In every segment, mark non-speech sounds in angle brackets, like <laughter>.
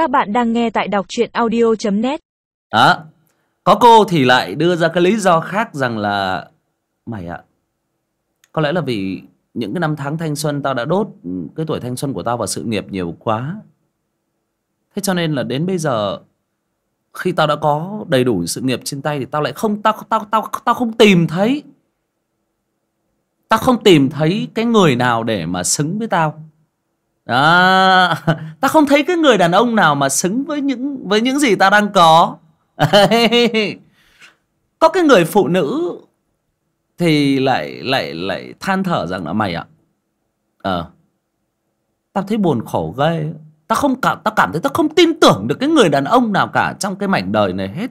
Các bạn đang nghe tại đọc truyện audio.net Đó. Có cô thì lại đưa ra cái lý do khác rằng là Mày ạ Có lẽ là vì những cái năm tháng thanh xuân Tao đã đốt ừ, cái tuổi thanh xuân của tao vào sự nghiệp nhiều quá. Thế cho nên là đến bây giờ Khi tao đã có đầy đủ sự nghiệp trên tay Thì tao lại không Tao, tao, tao, tao không tìm thấy Tao không tìm thấy cái người nào để mà xứng với tao đó. Ta không thấy cái người đàn ông nào mà xứng với những với những gì ta đang có. <laughs> Có cái người phụ nữ thì lại lại lại than thở rằng là, mày ạ ờ tao thấy buồn khổ ghê. Tao không cảm, tao cảm thấy tao không tin tưởng được cái người đàn ông nào cả trong cái mảnh đời này hết.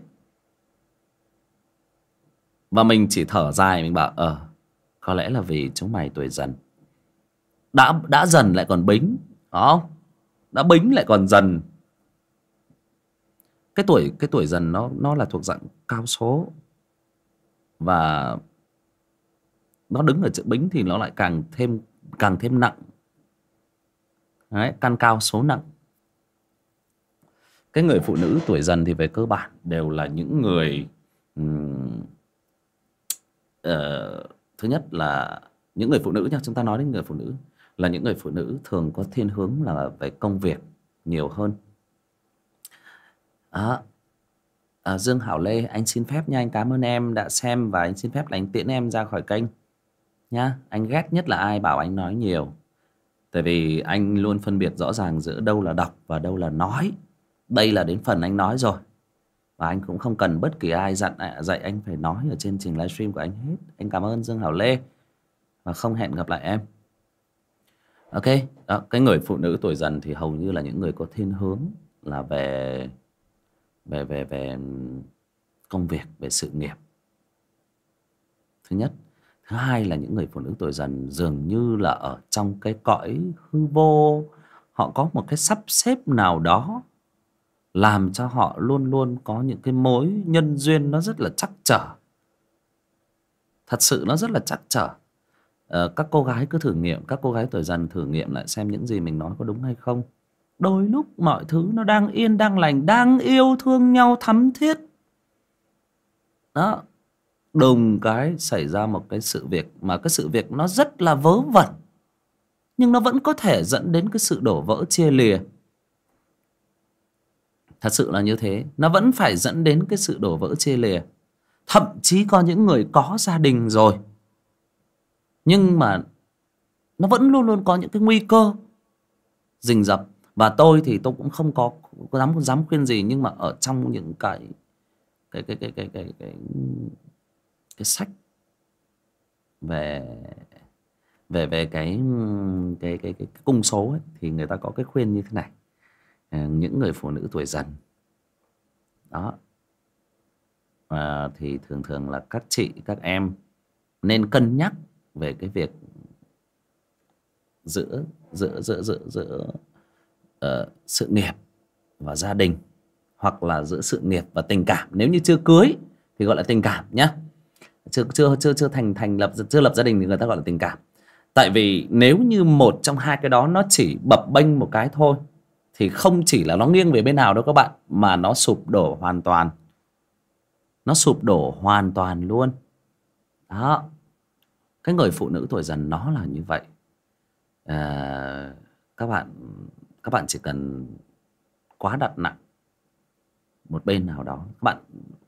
Và mình chỉ thở dài, mình bảo ờ có lẽ là vì chúng mày tuổi dần. Đã đã dần lại còn bính đó. Đã bính lại còn dần. Cái tuổi cái tuổi dần nó nó là thuộc dạng cao số. Và nó đứng ở chữ bính thì nó lại càng thêm càng thêm nặng. Đấy, căn cao số nặng. Cái người phụ nữ tuổi dần thì về cơ bản đều là những người um, uh, thứ nhất là những người phụ nữ nha chúng ta nói đến người phụ nữ là những người phụ nữ thường có thiên hướng là về công việc nhiều hơn. À, à, Dương Hảo Lê anh xin phép nha anh cảm ơn em đã xem và anh xin phép là anh tiễn em ra khỏi kênh nhá. Anh ghét nhất là ai bảo anh nói nhiều. Tại vì anh luôn phân biệt rõ ràng giữa đâu là đọc và đâu là nói. Đây là đến phần anh nói rồi. Và anh cũng không cần bất kỳ ai dặn à, dạy anh phải nói ở trên trình livestream của anh hết. Anh cảm ơn Dương Hảo Lê. Và không hẹn gặp lại em ok đó, cái người phụ nữ tuổi dần thì hầu như là những người có thiên hướng là về về về về công việc về sự nghiệp. Thứ nhất. Thứ hai là những người phụ nữ tuổi dần dường như là ở trong cái cõi hư vô. Họ có một cái sắp xếp nào đó làm cho họ luôn luôn có những cái mối nhân duyên nó rất là chắc trở. Thật sự nó rất là chắc trở uh, các cô gái cứ thử nghiệm các cô gái tuổi dần thử nghiệm lại xem những gì mình nói có đúng hay không. Đôi lúc mọi thứ nó đang yên đang lành đang yêu thương nhau thắm thiết. Đó. Đùng cái xảy ra một cái sự việc mà cái sự việc nó rất là vớ vẩn nhưng nó vẫn có thể dẫn đến cái sự đổ vỡ chia lìa. Thật sự là như thế. Nó vẫn phải dẫn đến cái sự đổ vỡ chia lìa. Thậm chí có những người có gia đình rồi nhưng mà nó vẫn luôn luôn có những cái nguy cơ rình rập. Và tôi thì tôi cũng không có, có dám dám khuyên gì nhưng mà ở trong những cái cái cái cái cái cái cái, cái sách về về về cái cái cái cái, cái cung số ấy, thì người ta có cái khuyên như thế này. À, những người phụ nữ tuổi dần. Đó. À, thì thường thường là các chị các em nên cân nhắc về cái việc giữa giữa giữa giữa giữa uh, sự nghiệp và gia đình hoặc là giữa sự nghiệp và tình cảm. Nếu như chưa cưới thì gọi là tình cảm nhé chưa chưa chưa chưa thành thành lập chưa lập gia đình thì người ta gọi là tình cảm. Tại vì nếu như một trong hai cái đó nó chỉ bập bênh một cái thôi thì không chỉ là nó nghiêng về bên nào đâu các bạn mà nó sụp đổ hoàn toàn. Nó sụp đổ hoàn toàn luôn. Đó cái người phụ nữ tuổi dần nó là như vậy. À, các bạn các bạn chỉ cần quá đặt nặng một bên nào đó các bạn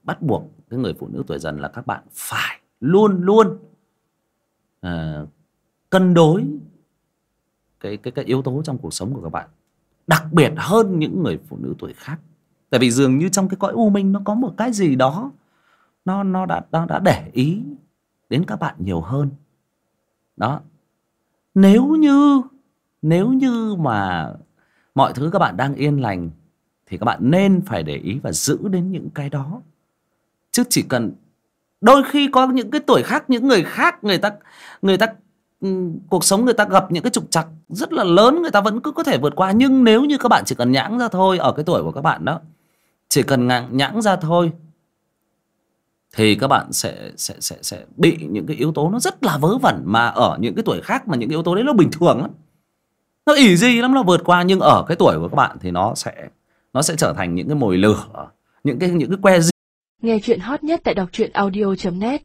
bắt buộc cái người phụ nữ tuổi dần là các bạn phải luôn luôn à, cân đối cái cái cái yếu tố trong cuộc sống của các bạn đặc biệt hơn những người phụ nữ tuổi khác. Tại vì dường như trong cái cõi u minh nó có một cái gì đó nó nó đã nó đã để ý đến các bạn nhiều hơn đó. Nếu như nếu như mà mọi thứ các bạn đang yên lành, thì các bạn nên phải để ý và giữ đến những cái đó. Chứ chỉ cần đôi khi có những cái tuổi khác, những người khác, người ta người ta cuộc sống người ta gặp những cái trục trặc rất là lớn, người ta vẫn cứ có thể vượt qua. Nhưng nếu như các bạn chỉ cần nhãng ra thôi, ở cái tuổi của các bạn đó, chỉ cần nhãng ra thôi thì các bạn sẽ sẽ sẽ sẽ bị những cái yếu tố nó rất là vớ vẩn mà ở những cái tuổi khác mà những cái yếu tố đấy nó bình thường lắm. Nó ỉ gì lắm, nó vượt qua, nhưng ở cái tuổi của các bạn thì nó sẽ nó sẽ trở thành những cái mồi lửa, những cái những cái que gì Nghe chuyện hot nhất tại đọc truyện audio.net